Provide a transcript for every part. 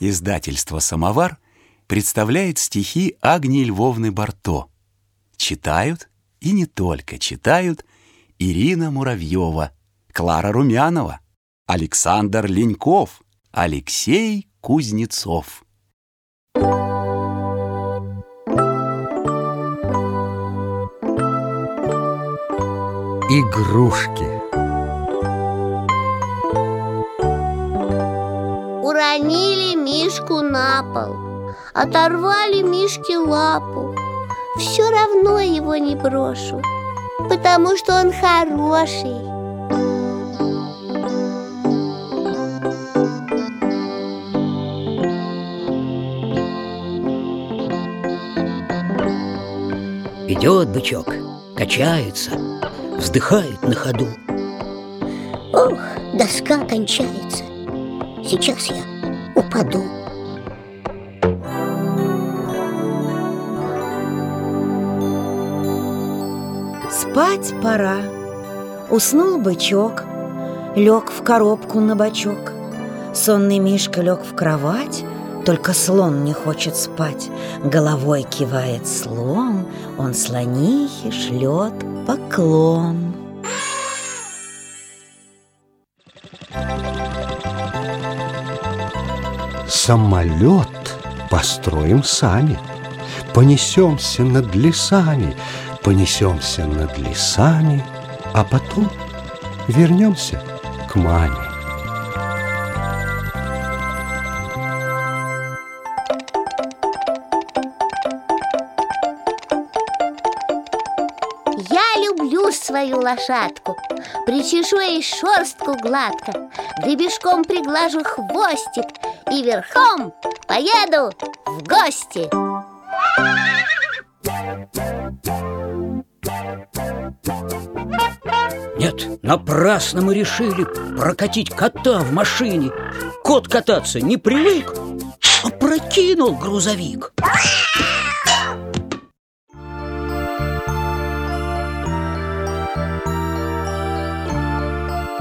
Издательство «Самовар» представляет стихи Агнии Львовны Барто. Читают, и не только читают, Ирина Муравьева, Клара Румянова, Александр Леньков, Алексей Кузнецов. Игрушки Уронили Мишку на пол. Оторвали Мишке лапу. Все равно его не брошу Потому что он хороший. Идет бычок, качается, вздыхает на ходу. Ох, доска кончается. Сейчас я упаду Спать пора. Уснул бычок, лег в коробку на бочок. Сонный Мишка лег в кровать, только слон не хочет спать. Головой кивает слон, он слонихе шлет поклон. Самолет построим сами Понесемся над лесами Понесемся над лесами А потом вернемся к маме. Я люблю свою лошадку Причешу ей шерстку гладко Гребешком приглажу хвостик И верхом поеду в гости Нет, напрасно мы решили прокатить кота в машине Кот кататься не привык, а прокинул грузовик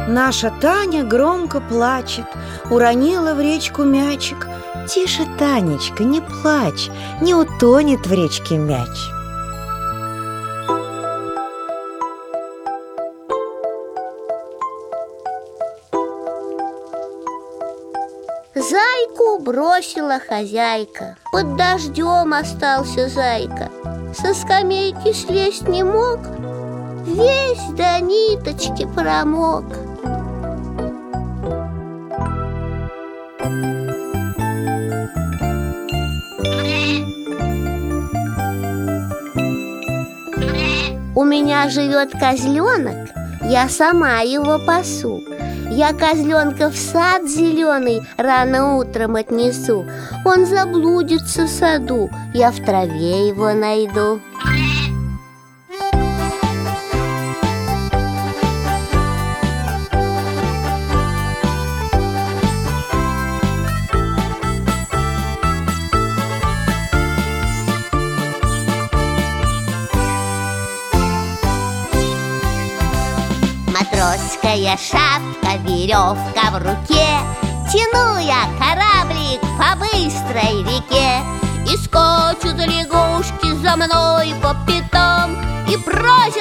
Наша Таня громко плачет, уронила в речку мячик. Тише, Танечка, не плачь, не утонет в речке мяч. Зайку бросила хозяйка. Под дождем остался зайка. Со скамейки слезть не мог. Весь до ниточки промок. У меня живет козленок, я сама его пасу Я козленка в сад зеленый рано утром отнесу. Он заблудится в саду, я в траве его найду Матросская шапка, веревка в руке Тяну я кораблик по быстрой реке. И скачут лягушки за мной по пятам И прочь